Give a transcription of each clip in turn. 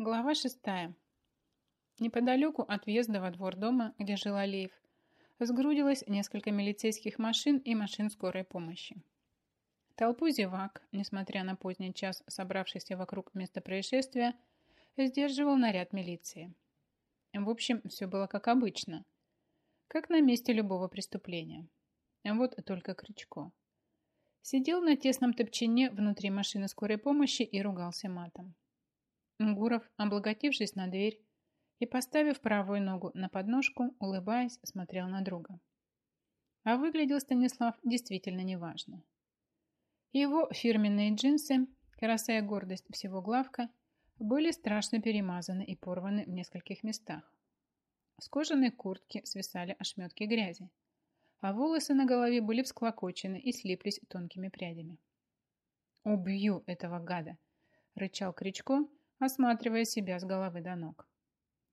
Глава шестая. Неподалеку от въезда во двор дома, где жил Алиев, сгрудилось несколько милицейских машин и машин скорой помощи. Толпу зевак, несмотря на поздний час, собравшихся вокруг места происшествия, сдерживал наряд милиции. В общем, все было как обычно, как на месте любого преступления. Вот только Крючко. Сидел на тесном топчине внутри машины скорой помощи и ругался матом. Гуров, облаготившись на дверь и поставив правую ногу на подножку, улыбаясь, смотрел на друга. А выглядел Станислав действительно неважно. Его фирменные джинсы, краса и гордость всего главка, были страшно перемазаны и порваны в нескольких местах. С кожаной куртки свисали ошметки грязи, а волосы на голове были всклокочены и слиплись тонкими прядями. «Убью этого гада!» – рычал Кричко, осматривая себя с головы до ног.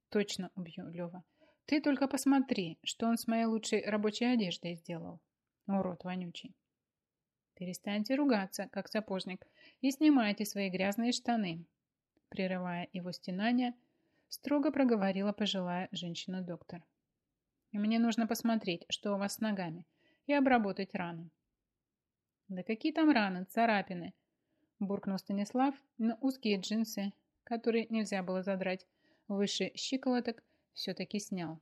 «Точно убью, Лева. Ты только посмотри, что он с моей лучшей рабочей одеждой сделал. Урод вонючий». «Перестаньте ругаться, как сапожник, и снимайте свои грязные штаны», прерывая его стенания, строго проговорила пожилая женщина-доктор. «Мне нужно посмотреть, что у вас с ногами, и обработать раны». «Да какие там раны, царапины?» буркнул Станислав, но узкие джинсы который нельзя было задрать выше щиколоток, все-таки снял.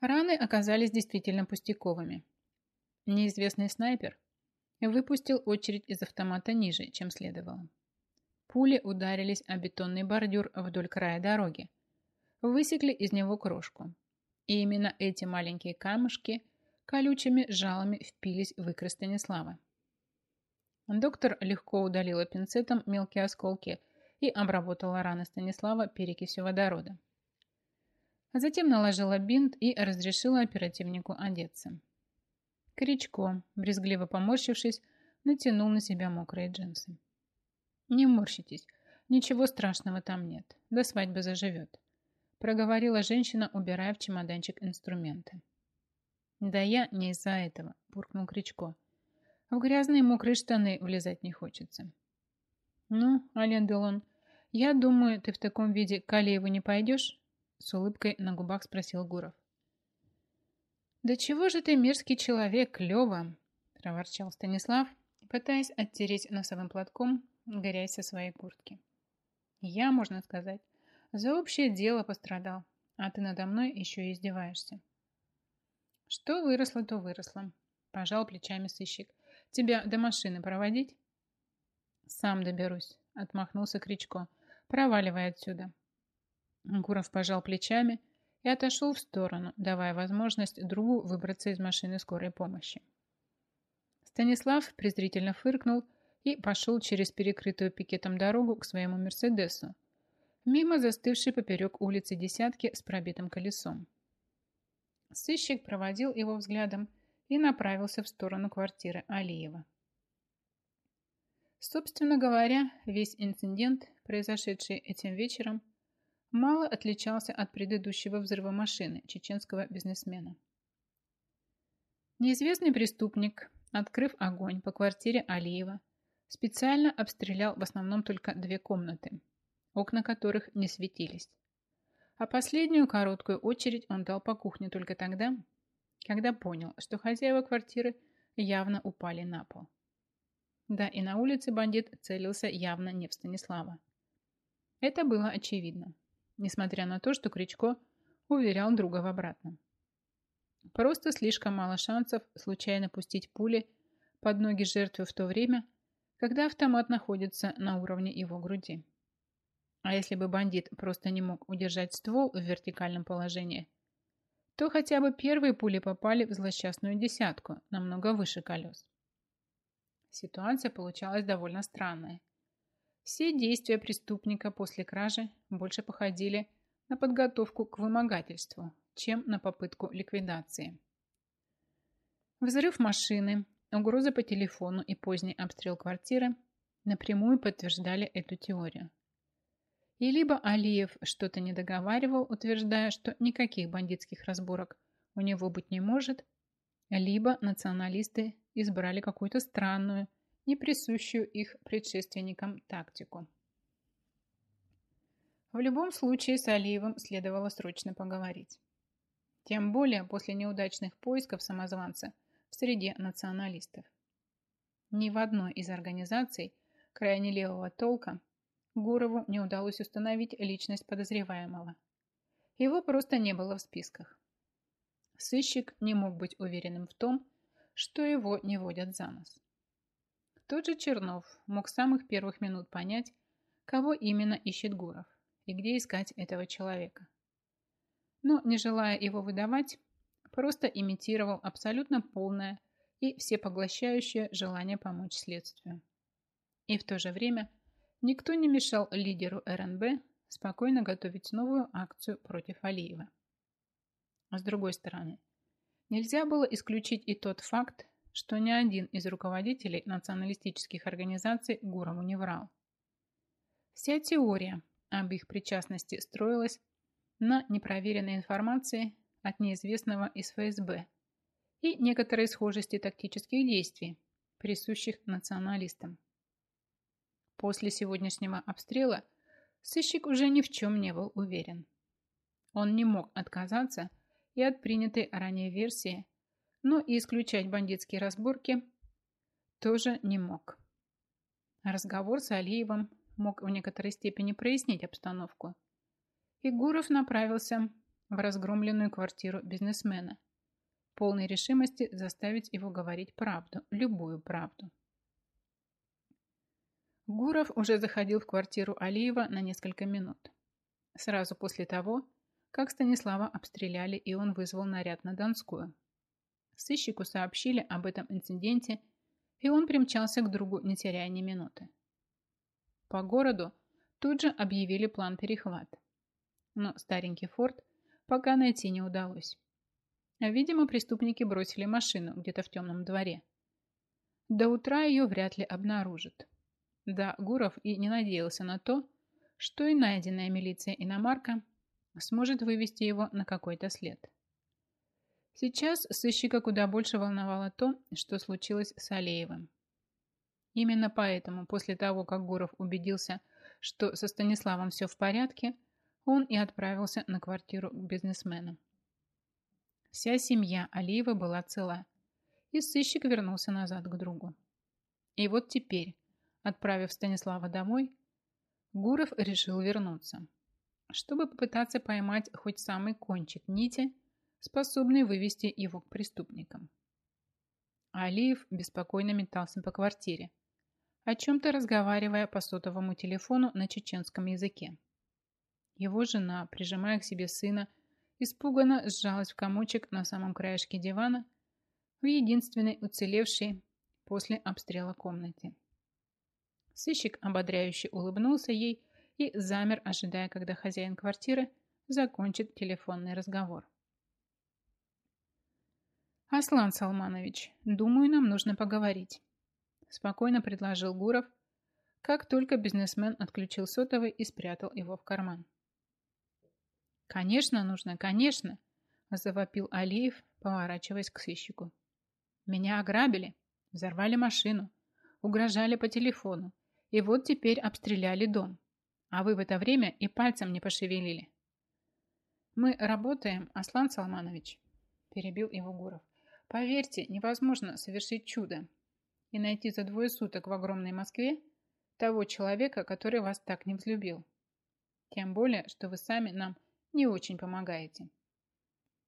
Раны оказались действительно пустяковыми. Неизвестный снайпер выпустил очередь из автомата ниже, чем следовало. Пули ударились о бетонный бордюр вдоль края дороги, высекли из него крошку. И именно эти маленькие камушки колючими жалами впились в икры Станислава. Доктор легко удалила пинцетом мелкие осколки и обработала раны Станислава перекисью водорода. Затем наложила бинт и разрешила оперативнику одеться. Кричко, брезгливо поморщившись, натянул на себя мокрые джинсы. «Не морщитесь, ничего страшного там нет, до свадьбы заживет», проговорила женщина, убирая в чемоданчик инструменты. «Да я не из-за этого», буркнул Кричко. В грязные мокрые штаны влезать не хочется. Ну, Ален Делон, я думаю, ты в таком виде к Алиеву не пойдешь? С улыбкой на губах спросил Гуров. «Да чего же ты мерзкий человек, Лева?» – проворчал Станислав, пытаясь оттереть носовым платком грязь со своей куртки. «Я, можно сказать, за общее дело пострадал, а ты надо мной еще и издеваешься». «Что выросло, то выросло», – пожал плечами сыщик. Тебя до машины проводить?» «Сам доберусь», — отмахнулся Кричко. «Проваливай отсюда». Гуров пожал плечами и отошел в сторону, давая возможность другу выбраться из машины скорой помощи. Станислав презрительно фыркнул и пошел через перекрытую пикетом дорогу к своему «Мерседесу», мимо застывшей поперек улицы десятки с пробитым колесом. Сыщик проводил его взглядом и направился в сторону квартиры Алиева. Собственно говоря, весь инцидент, произошедший этим вечером, мало отличался от предыдущего взрыва машины чеченского бизнесмена. Неизвестный преступник, открыв огонь по квартире Алиева, специально обстрелял в основном только две комнаты, окна которых не светились. А последнюю короткую очередь он дал по кухне только тогда, когда понял, что хозяева квартиры явно упали на пол. Да, и на улице бандит целился явно не в Станислава. Это было очевидно, несмотря на то, что Кричко уверял друга в обратном. Просто слишком мало шансов случайно пустить пули под ноги жертвы в то время, когда автомат находится на уровне его груди. А если бы бандит просто не мог удержать ствол в вертикальном положении, то хотя бы первые пули попали в злосчастную десятку, намного выше колес. Ситуация получалась довольно странная. Все действия преступника после кражи больше походили на подготовку к вымогательству, чем на попытку ликвидации. Взрыв машины, угроза по телефону и поздний обстрел квартиры напрямую подтверждали эту теорию. И либо Алиев что-то не договаривал, утверждая, что никаких бандитских разборок у него быть не может, либо националисты избрали какую-то странную, не присущую их предшественникам тактику. В любом случае с Алиевым следовало срочно поговорить. Тем более после неудачных поисков самозванца в среде националистов. Ни в одной из организаций крайне левого толка Гурову не удалось установить личность подозреваемого. Его просто не было в списках. Сыщик не мог быть уверенным в том, что его не водят за нос. Тот же Чернов мог с самых первых минут понять, кого именно ищет Гуров и где искать этого человека. Но, не желая его выдавать, просто имитировал абсолютно полное и всепоглощающее желание помочь следствию. И в то же время никто не мешал лидеру РНБ спокойно готовить новую акцию против Алиева. С другой стороны, нельзя было исключить и тот факт, что ни один из руководителей националистических организаций Гурову не врал. Вся теория об их причастности строилась на непроверенной информации от неизвестного из ФСБ и некоторой схожести тактических действий, присущих националистам. После сегодняшнего обстрела сыщик уже ни в чем не был уверен. Он не мог отказаться и от принятой ранее версии, но и исключать бандитские разборки тоже не мог. Разговор с Алиевым мог в некоторой степени прояснить обстановку. И Гуров направился в разгромленную квартиру бизнесмена, полной решимости заставить его говорить правду, любую правду. Гуров уже заходил в квартиру Алиева на несколько минут. Сразу после того, как Станислава обстреляли, и он вызвал наряд на Донскую. Сыщику сообщили об этом инциденте, и он примчался к другу, не теряя ни минуты. По городу тут же объявили план перехват. Но старенький форт пока найти не удалось. Видимо, преступники бросили машину где-то в темном дворе. До утра ее вряд ли обнаружат. Да, Гуров и не надеялся на то, что и найденная милиция иномарка сможет вывести его на какой-то след. Сейчас сыщика куда больше волновало то, что случилось с Алеевым. Именно поэтому, после того, как Гуров убедился, что со Станиславом все в порядке, он и отправился на квартиру к бизнесмену. Вся семья Алиева была цела, и сыщик вернулся назад к другу. И вот теперь, отправив Станислава домой, Гуров решил вернуться, чтобы попытаться поймать хоть самый кончик нити, способный вывести его к преступникам. Алиев беспокойно метался по квартире, о чем-то разговаривая по сотовому телефону на чеченском языке. Его жена, прижимая к себе сына, испуганно сжалась в комочек на самом краешке дивана в единственной уцелевшей после обстрела комнате. Сыщик ободряюще улыбнулся ей и замер, ожидая, когда хозяин квартиры закончит телефонный разговор. «Аслан Салманович, думаю, нам нужно поговорить». Спокойно предложил Гуров, как только бизнесмен отключил сотовый и спрятал его в карман. «Конечно нужно, конечно!» – завопил Алиев, поворачиваясь к сыщику. «Меня ограбили, взорвали машину, угрожали по телефону, и вот теперь обстреляли дом. А вы в это время и пальцем не пошевелили». «Мы работаем, Аслан Салманович», – перебил его Гуров. «Поверьте, невозможно совершить чудо, и найти за двое суток в огромной Москве того человека, который вас так не взлюбил. Тем более, что вы сами нам не очень помогаете.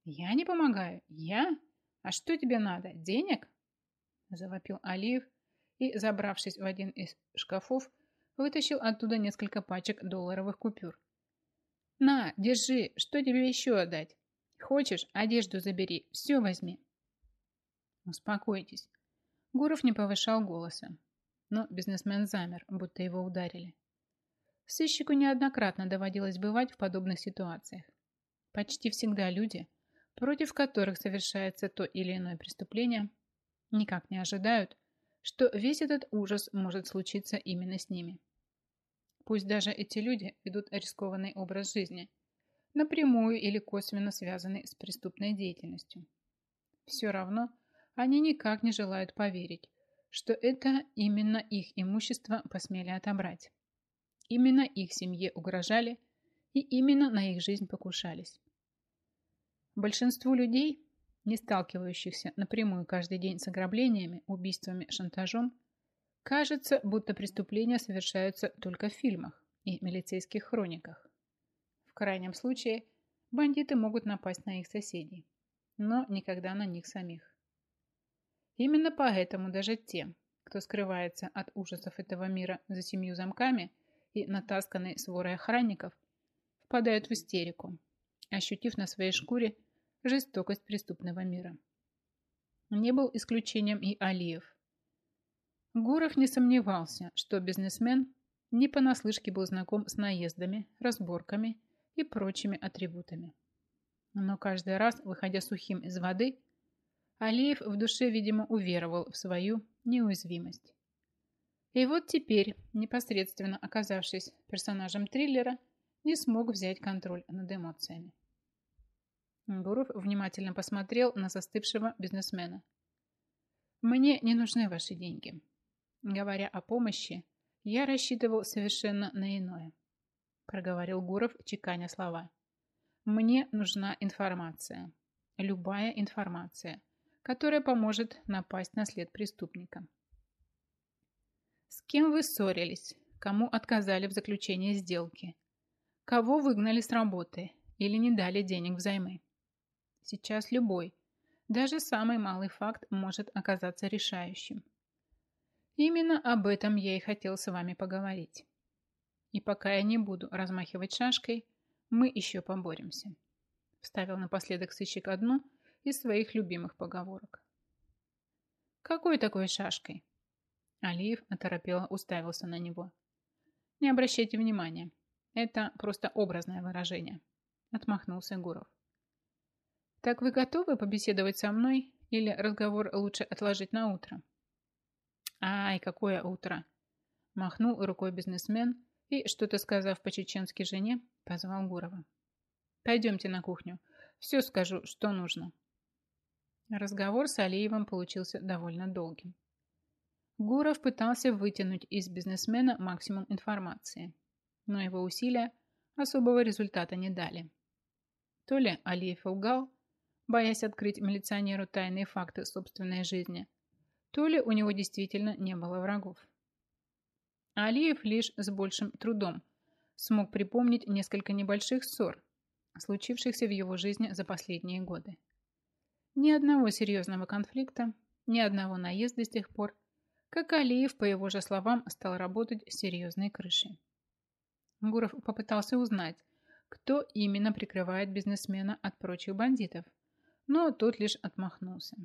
Я не помогаю? Я? А что тебе надо? Денег? Завопил Алиев и, забравшись в один из шкафов, вытащил оттуда несколько пачек долларовых купюр. «На, держи, что тебе еще отдать? Хочешь, одежду забери, все возьми». «Успокойтесь, Гуров не повышал голоса, но бизнесмен замер, будто его ударили. Сыщику неоднократно доводилось бывать в подобных ситуациях. Почти всегда люди, против которых совершается то или иное преступление, никак не ожидают, что весь этот ужас может случиться именно с ними. Пусть даже эти люди ведут рискованный образ жизни, напрямую или косвенно связанный с преступной деятельностью. Все равно они никак не желают поверить, что это именно их имущество посмели отобрать. Именно их семье угрожали, и именно на их жизнь покушались. Большинству людей, не сталкивающихся напрямую каждый день с ограблениями, убийствами, шантажом, кажется, будто преступления совершаются только в фильмах и милицейских хрониках. В крайнем случае, бандиты могут напасть на их соседей, но никогда на них самих. Именно поэтому даже те, кто скрывается от ужасов этого мира за семью замками и натасканной сворой охранников, впадают в истерику, ощутив на своей шкуре жестокость преступного мира. Не был исключением и Алиев. Гуров не сомневался, что бизнесмен не понаслышке был знаком с наездами, разборками и прочими атрибутами. Но каждый раз, выходя сухим из воды, Алиев в душе, видимо, уверовал в свою неуязвимость. И вот теперь, непосредственно оказавшись персонажем триллера, не смог взять контроль над эмоциями. Гуров внимательно посмотрел на застывшего бизнесмена. «Мне не нужны ваши деньги. Говоря о помощи, я рассчитывал совершенно на иное», проговорил Гуров, чеканя слова. «Мне нужна информация. Любая информация, которая поможет напасть на след преступника». «С кем вы ссорились? Кому отказали в заключении сделки? Кого выгнали с работы или не дали денег взаймы? Сейчас любой, даже самый малый факт может оказаться решающим. Именно об этом я и хотел с вами поговорить. И пока я не буду размахивать шашкой, мы еще поборемся. Вставил напоследок сыщик одну из своих любимых поговорок. Какой такой шашкой? Алиев оторопело уставился на него. Не обращайте внимания. Это просто образное выражение. Отмахнулся Гуров. Так вы готовы побеседовать со мной или разговор лучше отложить на утро? Ай, какое утро! Махнул рукой бизнесмен и, что-то сказав по-чеченски жене, позвал Гурова. Пойдемте на кухню. Все скажу, что нужно. Разговор с Алиевым получился довольно долгим. Гуров пытался вытянуть из бизнесмена максимум информации, но его усилия особого результата не дали. То ли Алиев лгал, боясь открыть милиционеру тайные факты собственной жизни, то ли у него действительно не было врагов. Алиев лишь с большим трудом смог припомнить несколько небольших ссор, случившихся в его жизни за последние годы. Ни одного серьезного конфликта, ни одного наезда с тех пор, как Алиев, по его же словам, стал работать с серьезной крышей. Гуров попытался узнать, кто именно прикрывает бизнесмена от прочих бандитов – но тот лишь отмахнулся.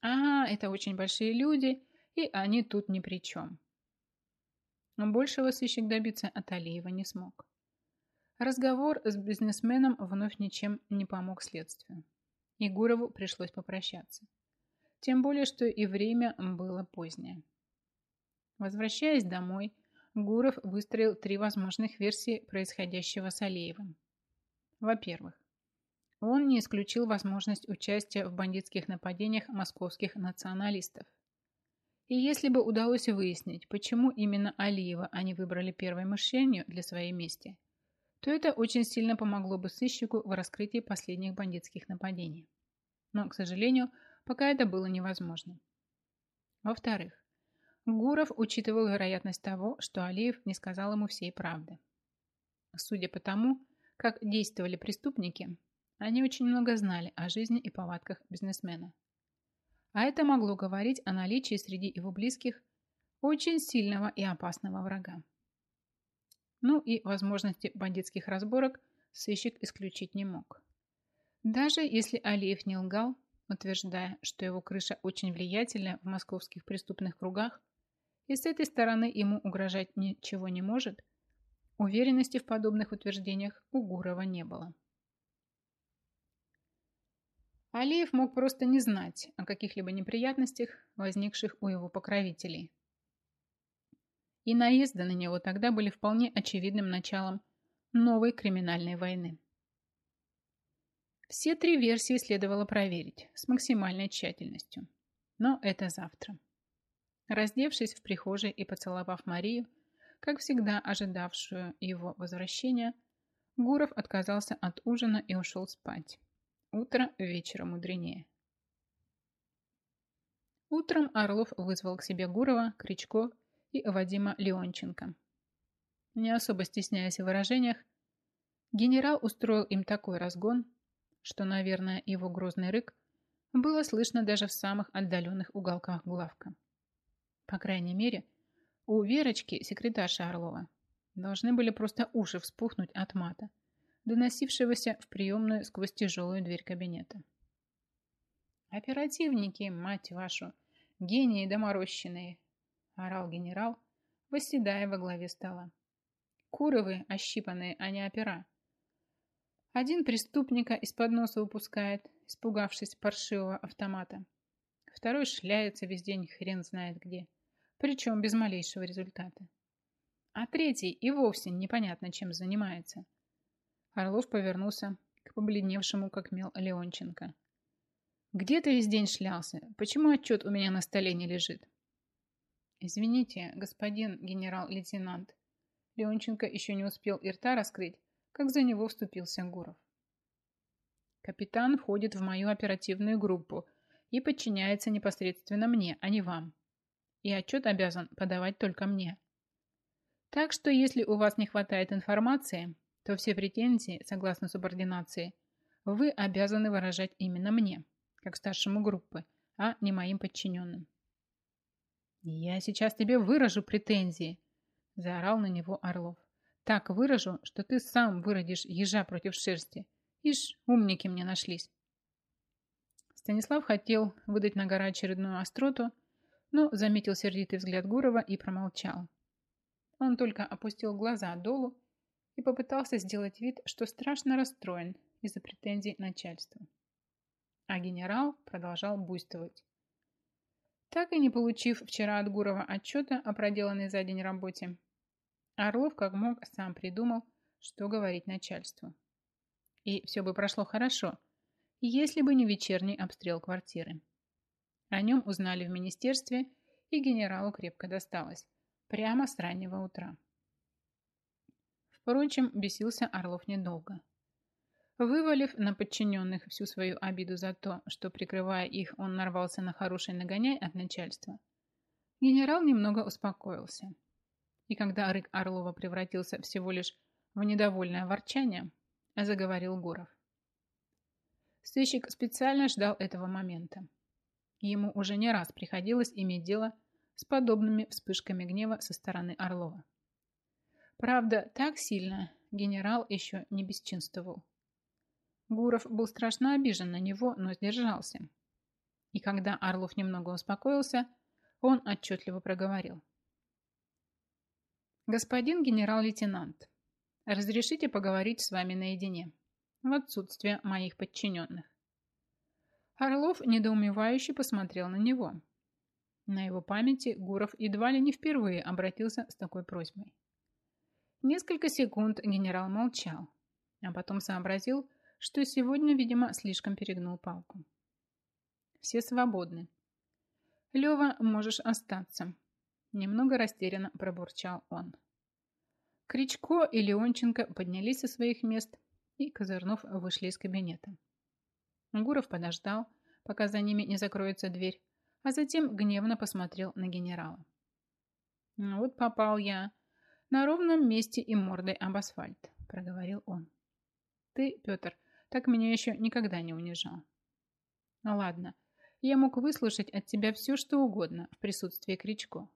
«А, это очень большие люди, и они тут ни при чем». Большего сыщик добиться от Алиева не смог. Разговор с бизнесменом вновь ничем не помог следствию. И Гурову пришлось попрощаться. Тем более, что и время было позднее. Возвращаясь домой, Гуров выстроил три возможных версии происходящего с Алиевым. Во-первых, он не исключил возможность участия в бандитских нападениях московских националистов. И если бы удалось выяснить, почему именно Алиева они выбрали первой мишенью для своей мести, то это очень сильно помогло бы сыщику в раскрытии последних бандитских нападений. Но, к сожалению, пока это было невозможно. Во-вторых, Гуров учитывал вероятность того, что Алиев не сказал ему всей правды. Судя по тому, как действовали преступники, они очень много знали о жизни и повадках бизнесмена. А это могло говорить о наличии среди его близких очень сильного и опасного врага. Ну и возможности бандитских разборок сыщик исключить не мог. Даже если Алиев не лгал, утверждая, что его крыша очень влиятельная в московских преступных кругах, и с этой стороны ему угрожать ничего не может, уверенности в подобных утверждениях у Гурова не было. Алиев мог просто не знать о каких-либо неприятностях, возникших у его покровителей. И наезды на него тогда были вполне очевидным началом новой криминальной войны. Все три версии следовало проверить с максимальной тщательностью. Но это завтра. Раздевшись в прихожей и поцеловав Марию, как всегда ожидавшую его возвращения, Гуров отказался от ужина и ушел спать. Утро вечера мудренее. Утром Орлов вызвал к себе Гурова, Кричко и Вадима Леонченко. Не особо стесняясь в выражениях, генерал устроил им такой разгон, что, наверное, его грозный рык было слышно даже в самых отдаленных уголках главка. По крайней мере, у Верочки, секретарши Орлова, должны были просто уши вспухнуть от мата, доносившегося в приемную сквозь тяжелую дверь кабинета. «Оперативники, мать вашу! Гении доморощенные!» – орал генерал, восседая во главе стола. «Куровы ощипанные, а не опера. Один преступника из-под носа выпускает, испугавшись паршивого автомата. Второй шляется весь день хрен знает где, причем без малейшего результата. А третий и вовсе непонятно, чем занимается. Орлов повернулся к побледневшему как мел Леонченко. «Где ты весь день шлялся? Почему отчет у меня на столе не лежит?» «Извините, господин генерал-лейтенант». Леонченко еще не успел и рта раскрыть, как за него вступился Гуров. Капитан входит в мою оперативную группу и подчиняется непосредственно мне, а не вам. И отчет обязан подавать только мне. Так что если у вас не хватает информации, то все претензии, согласно субординации, вы обязаны выражать именно мне, как старшему группы, а не моим подчиненным. «Я сейчас тебе выражу претензии», – заорал на него Орлов. Так выражу, что ты сам выродишь ежа против шерсти. Ишь, умники мне нашлись. Станислав хотел выдать на гора очередную остроту, но заметил сердитый взгляд Гурова и промолчал. Он только опустил глаза долу и попытался сделать вид, что страшно расстроен из-за претензий начальства. А генерал продолжал буйствовать. Так и не получив вчера от Гурова отчета о проделанной за день работе, Орлов как мог сам придумал, что говорить начальству. И все бы прошло хорошо, если бы не вечерний обстрел квартиры. О нем узнали в министерстве, и генералу крепко досталось. Прямо с раннего утра. Впрочем, бесился Орлов недолго. Вывалив на подчиненных всю свою обиду за то, что, прикрывая их, он нарвался на хороший нагоняй от начальства, генерал немного успокоился – и когда рык Орлова превратился всего лишь в недовольное ворчание, заговорил Гуров. Сыщик специально ждал этого момента. Ему уже не раз приходилось иметь дело с подобными вспышками гнева со стороны Орлова. Правда, так сильно генерал еще не бесчинствовал. Гуров был страшно обижен на него, но сдержался. И когда Орлов немного успокоился, он отчетливо проговорил. «Господин генерал-лейтенант, разрешите поговорить с вами наедине, в отсутствие моих подчиненных». Орлов недоумевающе посмотрел на него. На его памяти Гуров едва ли не впервые обратился с такой просьбой. Несколько секунд генерал молчал, а потом сообразил, что сегодня, видимо, слишком перегнул палку. «Все свободны. Лева, можешь остаться», Немного растерянно пробурчал он. Кричко и Леонченко поднялись со своих мест, и Козырнов вышли из кабинета. Гуров подождал, пока за ними не закроется дверь, а затем гневно посмотрел на генерала. «Ну «Вот попал я на ровном месте и мордой об асфальт», – проговорил он. «Ты, Петр, так меня еще никогда не унижал». «Ладно, я мог выслушать от тебя все, что угодно в присутствии Кричко.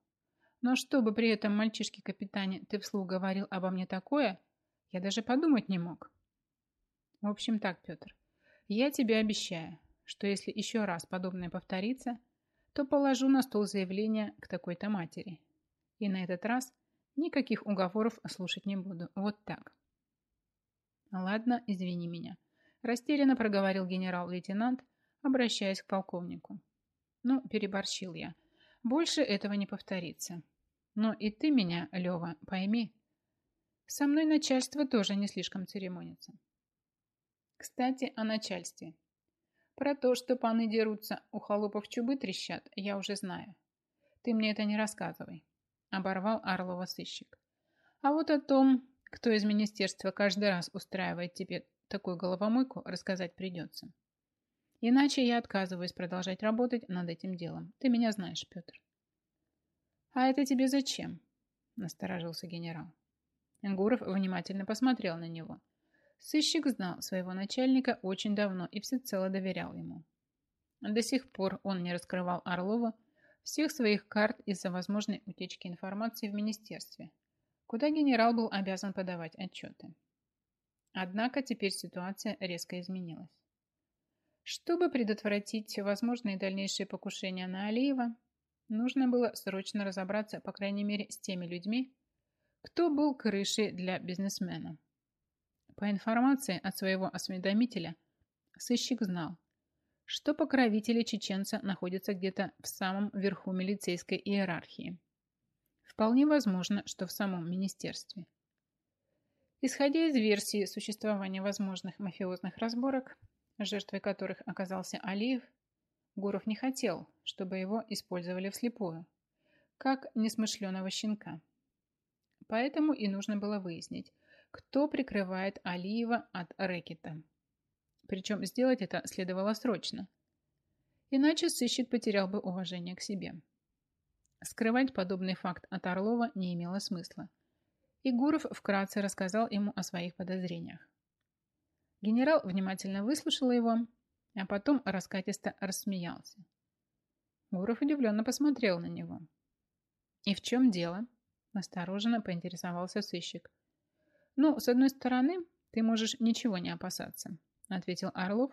Но чтобы при этом мальчишке-капитане ты вслух говорил обо мне такое, я даже подумать не мог. В общем так, Петр, я тебе обещаю, что если еще раз подобное повторится, то положу на стол заявление к такой-то матери. И на этот раз никаких уговоров слушать не буду. Вот так. Ладно, извини меня. Растерянно проговорил генерал-лейтенант, обращаясь к полковнику. Ну, переборщил я. Больше этого не повторится. Но и ты меня, Лева, пойми. Со мной начальство тоже не слишком церемонится. Кстати, о начальстве. Про то, что паны дерутся, у холопов чубы трещат, я уже знаю. Ты мне это не рассказывай. Оборвал Орлова сыщик. А вот о том, Кто из министерства каждый раз устраивает тебе такую головомойку, рассказать придется. Иначе я отказываюсь продолжать работать над этим делом. Ты меня знаешь, Петр. А это тебе зачем? Насторожился генерал. Гуров внимательно посмотрел на него. Сыщик знал своего начальника очень давно и всецело доверял ему. До сих пор он не раскрывал Орлова всех своих карт из-за возможной утечки информации в министерстве, куда генерал был обязан подавать отчеты. Однако теперь ситуация резко изменилась. Чтобы предотвратить возможные дальнейшие покушения на Алиева, нужно было срочно разобраться, по крайней мере, с теми людьми, кто был крышей для бизнесмена. По информации от своего осведомителя, сыщик знал, что покровители чеченца находятся где-то в самом верху милицейской иерархии. Вполне возможно, что в самом министерстве. Исходя из версии существования возможных мафиозных разборок, жертвой которых оказался Алиев, Гуров не хотел, чтобы его использовали вслепую, как несмышленого щенка. Поэтому и нужно было выяснить, кто прикрывает Алиева от рэкета. Причем сделать это следовало срочно. Иначе сыщик потерял бы уважение к себе. Скрывать подобный факт от Орлова не имело смысла. И Гуров вкратце рассказал ему о своих подозрениях. Генерал внимательно выслушал его, а потом раскатисто рассмеялся. Гуров удивленно посмотрел на него. «И в чем дело?» – осторожно поинтересовался сыщик. «Ну, с одной стороны, ты можешь ничего не опасаться», – ответил Орлов,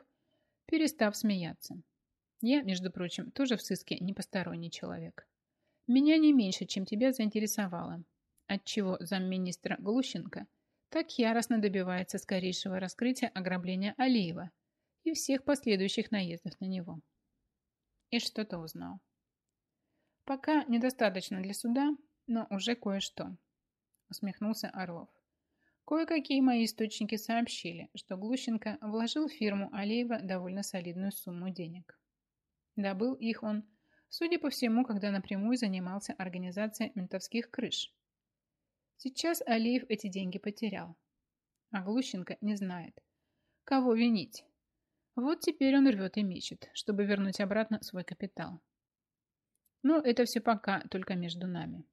перестав смеяться. «Я, между прочим, тоже в сыске не посторонний человек. Меня не меньше, чем тебя заинтересовало, отчего замминистра Глущенко – так яростно добивается скорейшего раскрытия ограбления Алиева и всех последующих наездов на него. И что-то узнал. Пока недостаточно для суда, но уже кое-что, усмехнулся Орлов. Кое-какие мои источники сообщили, что Глущенко вложил в фирму Алиева довольно солидную сумму денег. Добыл их он, судя по всему, когда напрямую занимался организацией ментовских крыш, Сейчас Алиев эти деньги потерял. А Глущенко не знает, кого винить. Вот теперь он рвет и мечет, чтобы вернуть обратно свой капитал. Но это все пока только между нами.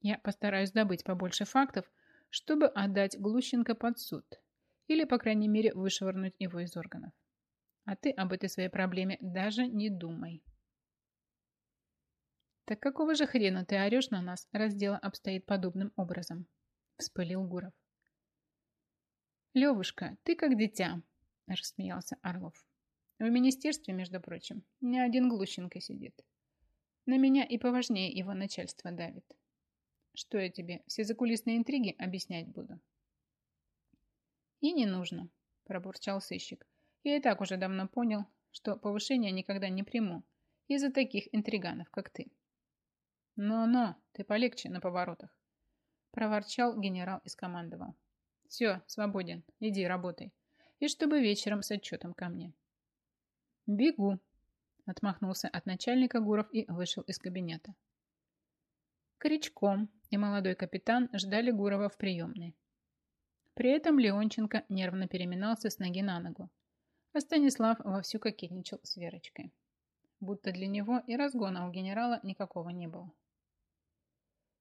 Я постараюсь добыть побольше фактов, чтобы отдать Глущенко под суд или, по крайней мере, вышвырнуть его из органов. А ты об этой своей проблеме даже не думай. «Так какого же хрена ты орешь на нас, раз дело обстоит подобным образом?» – вспылил Гуров. «Левушка, ты как дитя», – рассмеялся Орлов. «В министерстве, между прочим, ни один Глущенко сидит. На меня и поважнее его начальство давит. Что я тебе, все закулисные интриги объяснять буду?» «И не нужно», – пробурчал сыщик. «Я и так уже давно понял, что повышение никогда не приму из-за таких интриганов, как ты». «Но-но, ты полегче на поворотах», – проворчал генерал и скомандовал. «Все, свободен, иди работай. И чтобы вечером с отчетом ко мне». «Бегу», – отмахнулся от начальника Гуров и вышел из кабинета. Корячком и молодой капитан ждали Гурова в приемной. При этом Леонченко нервно переминался с ноги на ногу, а Станислав вовсю кокетничал с Верочкой. Будто для него и разгона у генерала никакого не было.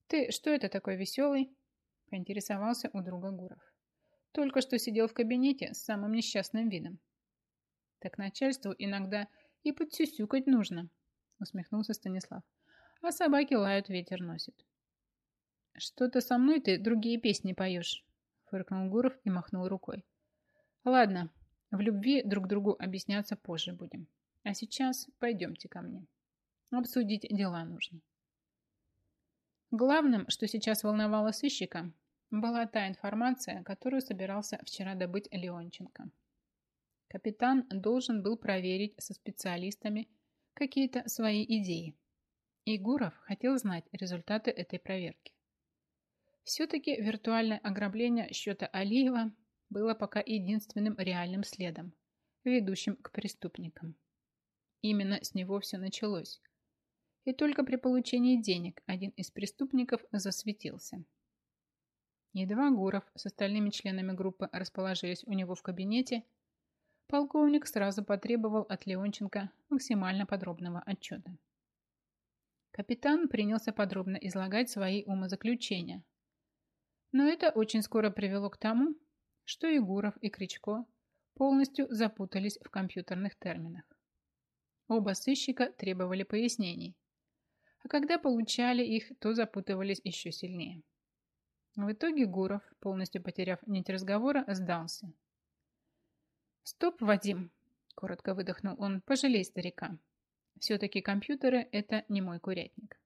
«Ты что это такой веселый?» – поинтересовался у друга Гуров. «Только что сидел в кабинете с самым несчастным видом». «Так начальству иногда и подсюсюкать нужно», – усмехнулся Станислав. «А собаки лают, ветер носит». «Что-то со мной ты другие песни поешь», – фыркнул Гуров и махнул рукой. «Ладно, в любви друг другу объясняться позже будем. А сейчас пойдемте ко мне. Обсудить дела нужно». Главным, что сейчас волновало сыщика, была та информация, которую собирался вчера добыть Леонченко. Капитан должен был проверить со специалистами какие-то свои идеи. И Гуров хотел знать результаты этой проверки. Все-таки виртуальное ограбление счета Алиева было пока единственным реальным следом, ведущим к преступникам. Именно с него все началось и только при получении денег один из преступников засветился. Едва Гуров с остальными членами группы расположились у него в кабинете, полковник сразу потребовал от Леонченко максимально подробного отчета. Капитан принялся подробно излагать свои умозаключения. Но это очень скоро привело к тому, что и Гуров, и Кричко полностью запутались в компьютерных терминах. Оба сыщика требовали пояснений, а когда получали их, то запутывались еще сильнее. В итоге Гуров, полностью потеряв нить разговора, сдался. «Стоп, Вадим!» – коротко выдохнул он. «Пожалей старика. Все-таки компьютеры – это не мой курятник.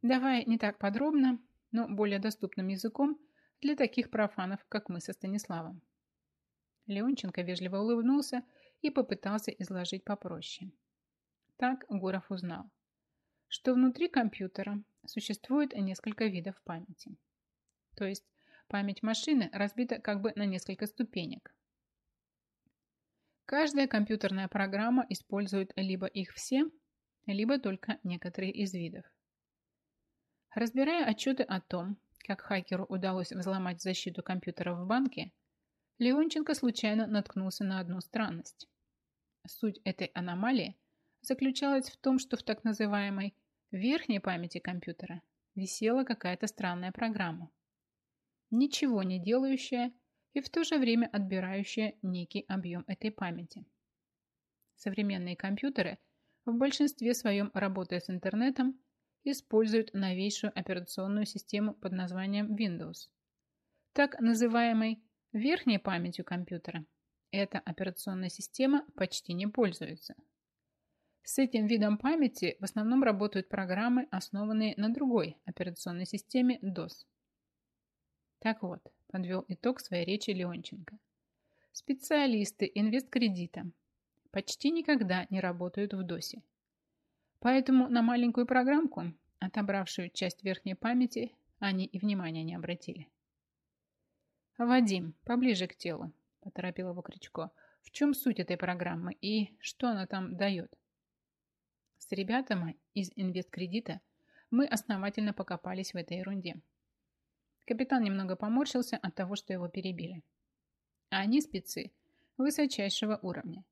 Давай не так подробно, но более доступным языком для таких профанов, как мы со Станиславом». Леонченко вежливо улыбнулся и попытался изложить попроще. Так Гуров узнал, что внутри компьютера существует несколько видов памяти. То есть память машины разбита как бы на несколько ступенек. Каждая компьютерная программа использует либо их все, либо только некоторые из видов. Разбирая отчеты о том, как хакеру удалось взломать защиту компьютера в банке, Леонченко случайно наткнулся на одну странность. Суть этой аномалии заключалась в том, что в так называемой верхней памяти компьютера висела какая-то странная программа. Ничего не делающая и в то же время отбирающая некий объем этой памяти. Современные компьютеры, в большинстве своем работая с интернетом, используют новейшую операционную систему под названием Windows. Так называемой верхней памятью компьютера эта операционная система почти не пользуется. С этим видом памяти в основном работают программы, основанные на другой операционной системе DOS. Так вот, подвел итог своей речи Леонченко. Специалисты инвесткредита почти никогда не работают в ДОСе. Поэтому на маленькую программку, отобравшую часть верхней памяти, они и внимания не обратили. «Вадим, поближе к телу», – поторопил его Кричко. «В чем суть этой программы и что она там дает?» С ребятами из инвесткредита мы основательно покопались в этой ерунде. Капитан немного поморщился от того, что его перебили. А они спецы высочайшего уровня.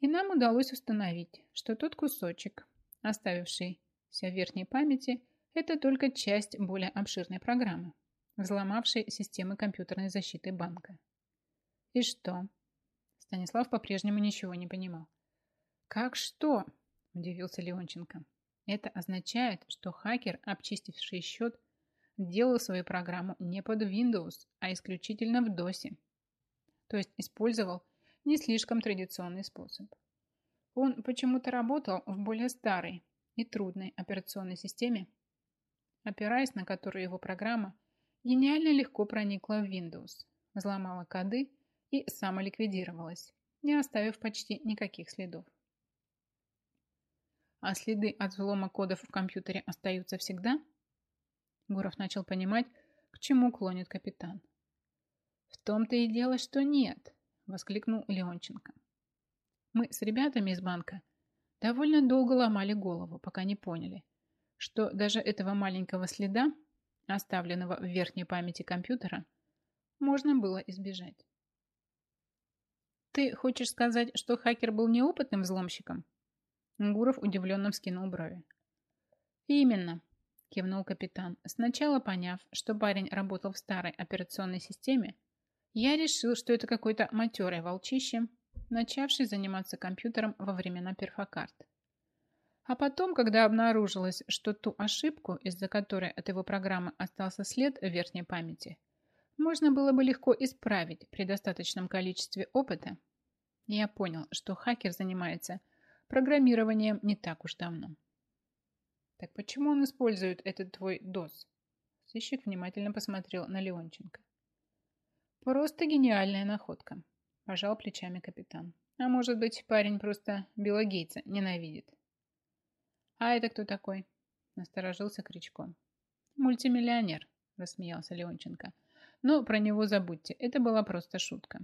И нам удалось установить, что тот кусочек, оставившийся в верхней памяти, это только часть более обширной программы, взломавшей системы компьютерной защиты банка. И что? Станислав по-прежнему ничего не понимал. Как что? Удивился Леонченко. Это означает, что хакер, обчистивший счет, делал свою программу не под Windows, а исключительно в DOS. То есть использовал не слишком традиционный способ. Он почему-то работал в более старой и трудной операционной системе, опираясь на которую его программа гениально легко проникла в Windows, взломала коды и самоликвидировалась, не оставив почти никаких следов. А следы от взлома кодов в компьютере остаются всегда – Гуров начал понимать, к чему клонит капитан. «В том-то и дело, что нет», – воскликнул Леонченко. «Мы с ребятами из банка довольно долго ломали голову, пока не поняли, что даже этого маленького следа, оставленного в верхней памяти компьютера, можно было избежать. «Ты хочешь сказать, что хакер был неопытным взломщиком?» Гуров удивленно вскинул брови. «Именно», кивнул капитан. Сначала поняв, что парень работал в старой операционной системе, я решил, что это какой-то матерый волчище, начавший заниматься компьютером во времена перфокарт. А потом, когда обнаружилось, что ту ошибку, из-за которой от его программы остался след в верхней памяти, можно было бы легко исправить при достаточном количестве опыта, я понял, что хакер занимается программированием не так уж давно. Так почему он использует этот твой ДОС? Сыщик внимательно посмотрел на Леонченко. Просто гениальная находка, пожал плечами капитан. А может быть, парень просто Билла Гейтса ненавидит. А это кто такой? Насторожился Кричко. Мультимиллионер, рассмеялся Леонченко. Но про него забудьте, это была просто шутка.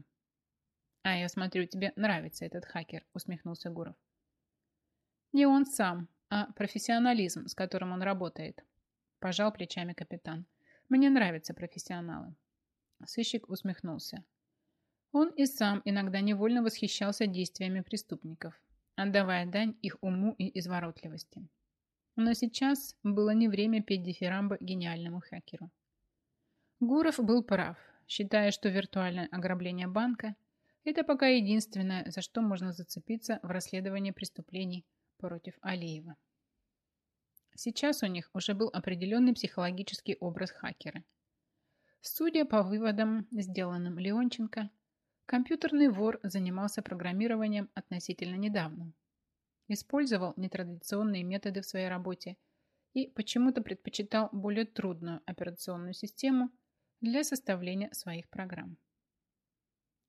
А я смотрю, тебе нравится этот хакер, усмехнулся Гуров. Не он сам, а профессионализм, с которым он работает. Пожал плечами капитан. Мне нравятся профессионалы. Сыщик усмехнулся. Он и сам иногда невольно восхищался действиями преступников, отдавая дань их уму и изворотливости. Но сейчас было не время петь дифирамбы гениальному хакеру. Гуров был прав, считая, что виртуальное ограбление банка – это пока единственное, за что можно зацепиться в расследовании преступлений против Алиева. Сейчас у них уже был определенный психологический образ хакера. Судя по выводам, сделанным Леонченко, компьютерный вор занимался программированием относительно недавно. Использовал нетрадиционные методы в своей работе и почему-то предпочитал более трудную операционную систему для составления своих программ.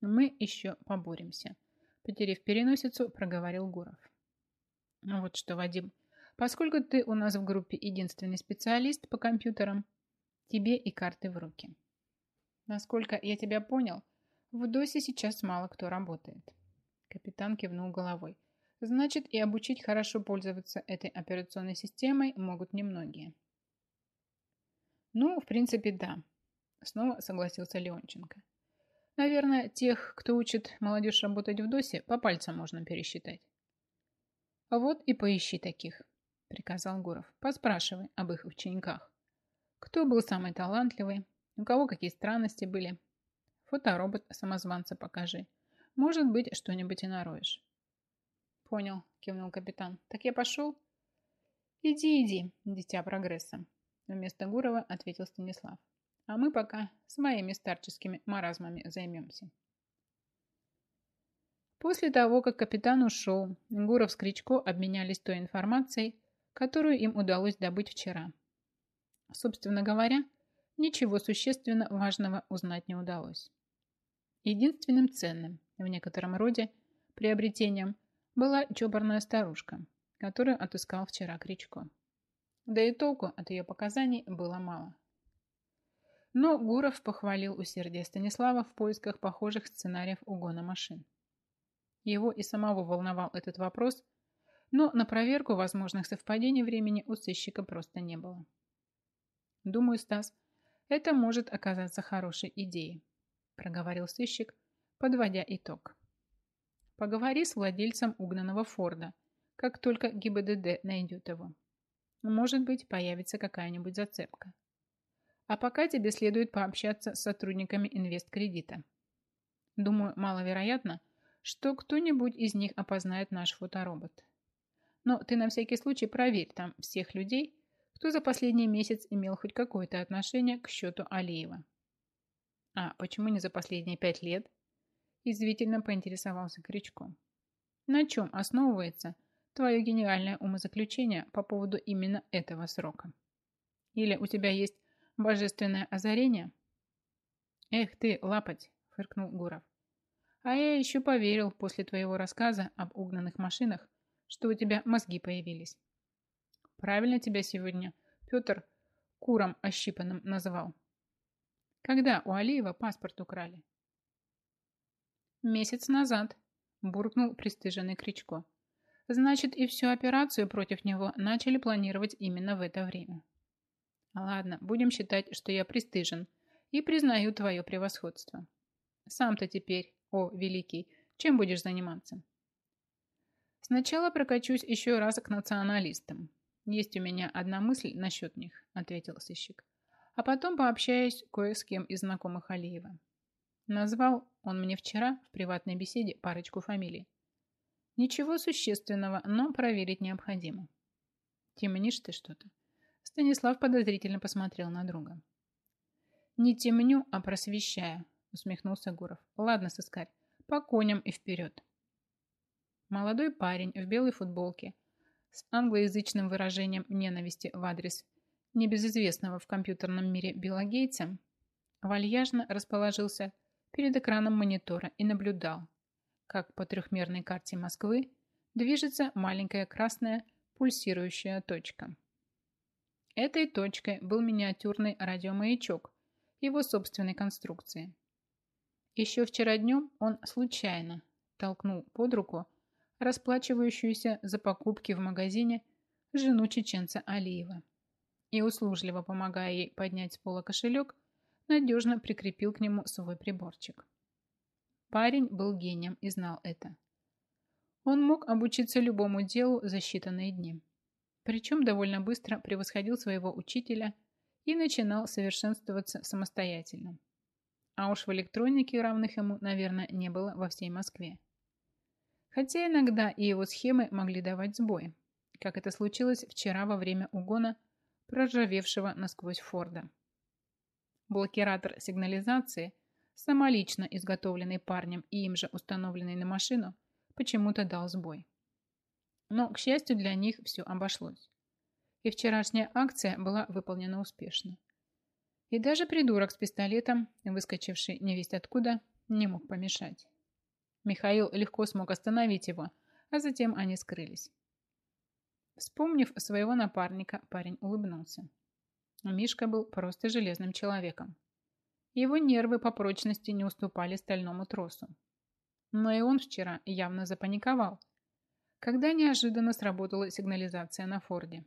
«Мы еще поборемся», – потеряв переносицу, проговорил Гуров. «Ну «Вот что, Вадим, поскольку ты у нас в группе единственный специалист по компьютерам, тебе и карты в руки. Насколько я тебя понял, в ДОСе сейчас мало кто работает». Капитан кивнул головой. «Значит, и обучить хорошо пользоваться этой операционной системой могут немногие». «Ну, в принципе, да», Снова согласился Леонченко. Наверное, тех, кто учит молодежь работать в ДОСе, по пальцам можно пересчитать. А вот и поищи таких, приказал Гуров. Поспрашивай об их учениках. Кто был самый талантливый, у кого какие странности были. Фоторобот самозванца покажи. Может быть, что-нибудь и нароешь. Понял, кивнул капитан. Так я пошел? Иди, иди, дитя прогресса. Вместо Гурова ответил Станислав. А мы пока своими старческими маразмами займемся. После того, как капитан ушел, Гуров с Кричко обменялись той информацией, которую им удалось добыть вчера. Собственно говоря, ничего существенно важного узнать не удалось. Единственным ценным, в некотором роде, приобретением была чопорная старушка, которую отыскал вчера Кричко. Да и толку от ее показаний было мало. Но Гуров похвалил усердие Станислава в поисках похожих сценариев угона машин. Его и самого волновал этот вопрос, но на проверку возможных совпадений времени у сыщика просто не было. «Думаю, Стас, это может оказаться хорошей идеей», проговорил сыщик, подводя итог. «Поговори с владельцем угнанного Форда, как только ГИБДД найдет его. Может быть, появится какая-нибудь зацепка. А пока тебе следует пообщаться с сотрудниками инвесткредита. Думаю, маловероятно, что кто-нибудь из них опознает наш фоторобот. Но ты на всякий случай проверь там всех людей, кто за последний месяц имел хоть какое-то отношение к счету Алиева. А почему не за последние пять лет? Извительно поинтересовался Кричко. На чем основывается твое гениальное умозаключение по поводу именно этого срока? Или у тебя есть Божественное озарение? Эх ты, лапать, фыркнул Гуров. А я еще поверил после твоего рассказа об угнанных машинах, что у тебя мозги появились. Правильно тебя сегодня Петр куром ощипанным называл. Когда у Алиева паспорт украли? Месяц назад, буркнул пристыженный Кричко. Значит, и всю операцию против него начали планировать именно в это время. Ладно, будем считать, что я пристыжен и признаю твое превосходство. Сам-то теперь, о, великий, чем будешь заниматься? Сначала прокачусь еще раз к националистам. Есть у меня одна мысль насчет них, ответил сыщик. А потом пообщаюсь кое с кем из знакомых Алиева. Назвал он мне вчера в приватной беседе парочку фамилий. Ничего существенного, но проверить необходимо. Темнишь ты что-то. Станислав подозрительно посмотрел на друга. «Не темню, а просвещаю», — усмехнулся Гуров. «Ладно, сыскарь, по коням и вперед». Молодой парень в белой футболке с англоязычным выражением ненависти в адрес небезызвестного в компьютерном мире Билла Гейтса вальяжно расположился перед экраном монитора и наблюдал, как по трехмерной карте Москвы движется маленькая красная пульсирующая точка. Этой точкой был миниатюрный радиомаячок его собственной конструкции. Еще вчера днем он случайно толкнул под руку расплачивающуюся за покупки в магазине жену чеченца Алиева. и, услужливо помогая ей поднять с пола кошелек, надежно прикрепил к нему свой приборчик. Парень был гением и знал это. Он мог обучиться любому делу за считанные дни. Причем довольно быстро превосходил своего учителя и начинал совершенствоваться самостоятельно. А уж в электронике равных ему, наверное, не было во всей Москве. Хотя иногда и его схемы могли давать сбой, как это случилось вчера во время угона проржавевшего насквозь Форда. Блокиратор сигнализации, самолично изготовленный парнем и им же установленный на машину, почему-то дал сбой. Но, к счастью для них, все обошлось. И вчерашняя акция была выполнена успешно. И даже придурок с пистолетом, выскочивший невесть откуда, не мог помешать. Михаил легко смог остановить его, а затем они скрылись. Вспомнив своего напарника, парень улыбнулся. Мишка был просто железным человеком. Его нервы по прочности не уступали стальному тросу. Но и он вчера явно запаниковал, когда неожиданно сработала сигнализация на Форде.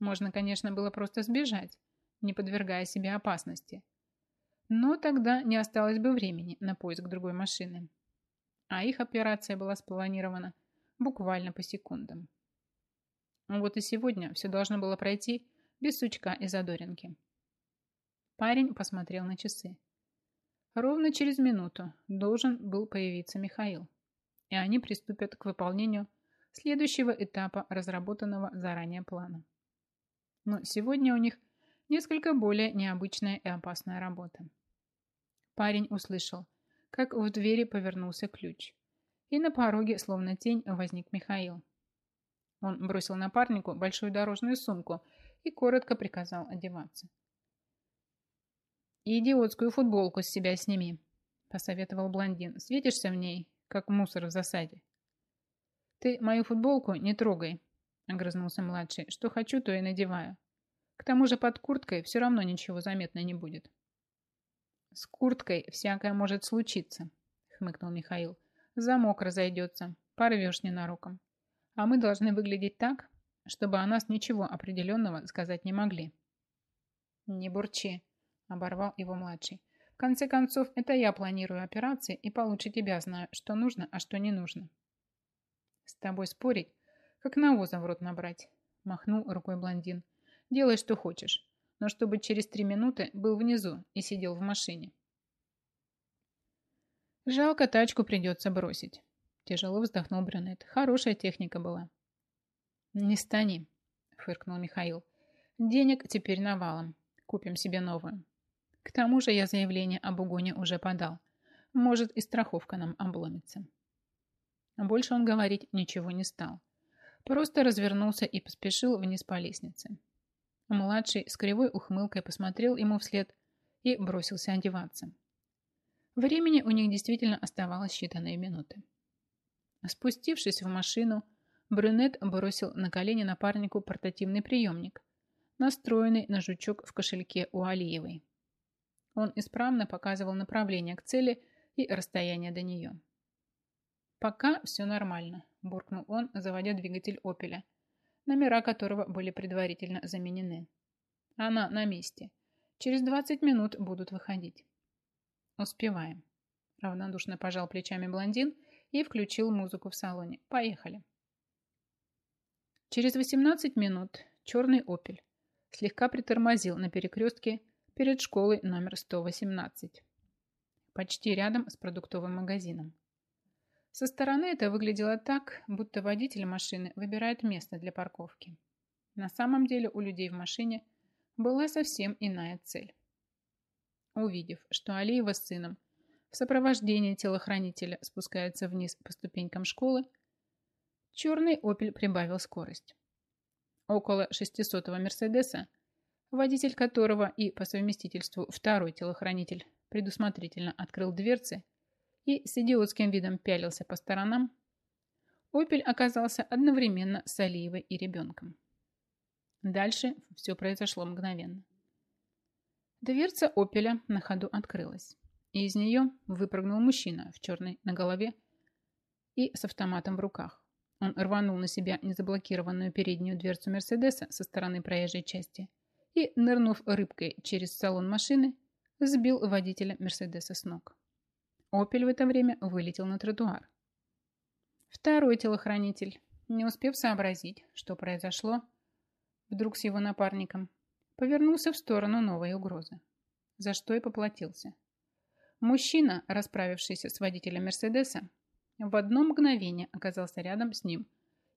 Можно, конечно, было просто сбежать, не подвергая себе опасности. Но тогда не осталось бы времени на поиск другой машины. А их операция была спланирована буквально по секундам. Вот и сегодня все должно было пройти без сучка и задоринки. Парень посмотрел на часы. Ровно через минуту должен был появиться Михаил, и они приступят к выполнению следующего этапа разработанного заранее плана. Но сегодня у них несколько более необычная и опасная работа. Парень услышал, как в двери повернулся ключ, и на пороге, словно тень, возник Михаил. Он бросил напарнику большую дорожную сумку и коротко приказал одеваться. «И идиотскую футболку с себя сними», – посоветовал блондин. «Светишься в ней, как мусор в засаде». «Ты мою футболку не трогай», – огрызнулся младший. «Что хочу, то и надеваю. К тому же под курткой все равно ничего заметно не будет». «С курткой всякое может случиться», – хмыкнул Михаил. «Замок разойдется, порвешь ненароком а мы должны выглядеть так, чтобы о нас ничего определенного сказать не могли. Не бурчи, оборвал его младший. В конце концов, это я планирую операции и получше тебя знаю, что нужно, а что не нужно. С тобой спорить, как навоза в рот набрать, махнул рукой блондин. Делай, что хочешь, но чтобы через три минуты был внизу и сидел в машине. Жалко, тачку придется бросить. Тяжело вздохнул брюнет. Хорошая техника была. Не стани, фыркнул Михаил. Денег теперь навалом. Купим себе новую. К тому же я заявление об угоне уже подал. Может, и страховка нам обломится. Больше он говорить ничего не стал. Просто развернулся и поспешил вниз по лестнице. Младший с кривой ухмылкой посмотрел ему вслед и бросился одеваться. Времени у них действительно оставалось считанные минуты. Спустившись в машину, брюнет бросил на колени напарнику портативный приемник, настроенный на жучок в кошельке у Алиевой. Он исправно показывал направление к цели и расстояние до нее. «Пока все нормально», – буркнул он, заводя двигатель «Опеля», номера которого были предварительно заменены. «Она на месте. Через 20 минут будут выходить». «Успеваем», – равнодушно пожал плечами блондин и включил музыку в салоне. Поехали. Через 18 минут черный «Опель» слегка притормозил на перекрестке перед школой номер 118, почти рядом с продуктовым магазином. Со стороны это выглядело так, будто водитель машины выбирает место для парковки. На самом деле у людей в машине была совсем иная цель. Увидев, что Алиева с сыном в сопровождении телохранителя спускается вниз по ступенькам школы, черный «Опель» прибавил скорость. Около 600-го «Мерседеса», водитель которого и по совместительству второй телохранитель предусмотрительно открыл дверцы и с идиотским видом пялился по сторонам, «Опель» оказался одновременно с Алиевой и ребенком. Дальше все произошло мгновенно. Дверца «Опеля» на ходу открылась и из нее выпрыгнул мужчина в черной на голове и с автоматом в руках. Он рванул на себя незаблокированную переднюю дверцу Мерседеса со стороны проезжей части и, нырнув рыбкой через салон машины, сбил водителя Мерседеса с ног. Опель в это время вылетел на тротуар. Второй телохранитель, не успев сообразить, что произошло, вдруг с его напарником, повернулся в сторону новой угрозы, за что и поплатился. Мужчина, расправившийся с водителем Мерседеса, в одно мгновение оказался рядом с ним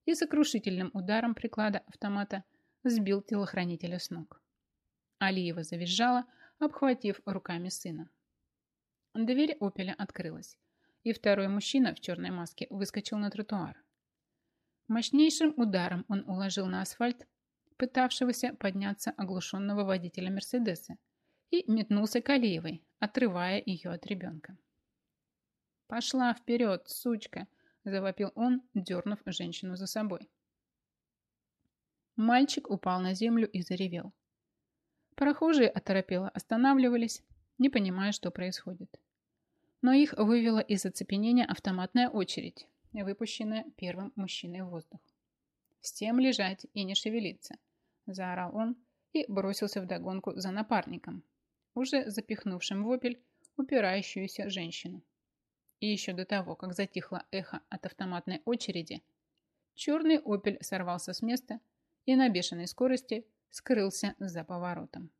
и сокрушительным ударом приклада автомата сбил телохранителя с ног. Алиева завизжала, обхватив руками сына. Дверь «Опеля» открылась, и второй мужчина в черной маске выскочил на тротуар. Мощнейшим ударом он уложил на асфальт пытавшегося подняться оглушенного водителя Мерседеса и метнулся к Алиевой, отрывая ее от ребенка. «Пошла вперед, сучка!» – завопил он, дернув женщину за собой. Мальчик упал на землю и заревел. Прохожие оторопело останавливались, не понимая, что происходит. Но их вывела из оцепенения автоматная очередь, выпущенная первым мужчиной в воздух. «Всем лежать и не шевелиться!» – заорал он и бросился вдогонку за напарником, уже запихнувшим в опель упирающуюся женщину. И еще до того, как затихло эхо от автоматной очереди, черный опель сорвался с места и на бешеной скорости скрылся за поворотом.